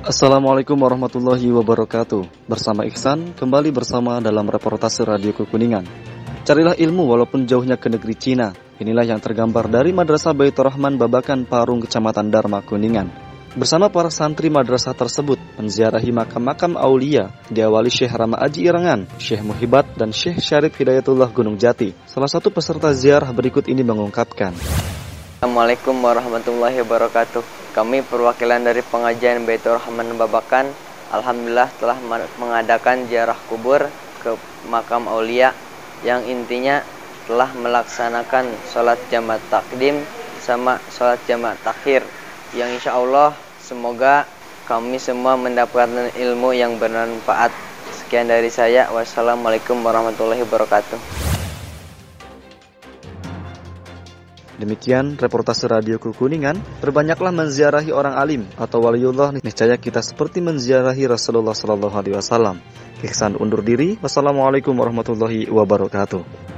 Assalamualaikum warahmatullahi wabarakatuh. Bersama Iksan, kembali bersama dalam reportase Radio Kekuningan. Carilah ilmu walaupun jauhnya ke negeri Cina. Inilah yang tergambar dari Madrasah Baitur Rahman Babakan Parung, Kecamatan Dharma, Kuningan. Bersama para santri madrasah tersebut menziarahi makam-makam aulia diawali Syekh Rama Aji Irangan, Syekh Muhibat, dan Syekh Syarif Hidayatullah Gunung Jati. Salah satu peserta ziarah berikut ini mengungkapkan. Assalamualaikum warahmatullahi wabarakatuh. Kami perwakilan dari pengajian Baitur Rahman Babakan. Alhamdulillah telah mengadakan ziarah kubur ke makam aulia yang intinya telah melaksanakan sholat jamaah takdim sama sholat jamaah takhir yang insya Allah semoga kami semua mendapatkan ilmu yang bermanfaat. Sekian dari saya. Wassalamualaikum warahmatullahi wabarakatuh. Demikian reportase Radio Kuningan. Berbanyaklah menziarahi orang alim atau waliullah niscaya kita seperti menziarahi Rasulullah Sallallahu Alaihi Wasallam. Iksan undur diri. Wassalamualaikum warahmatullahi wabarakatuh.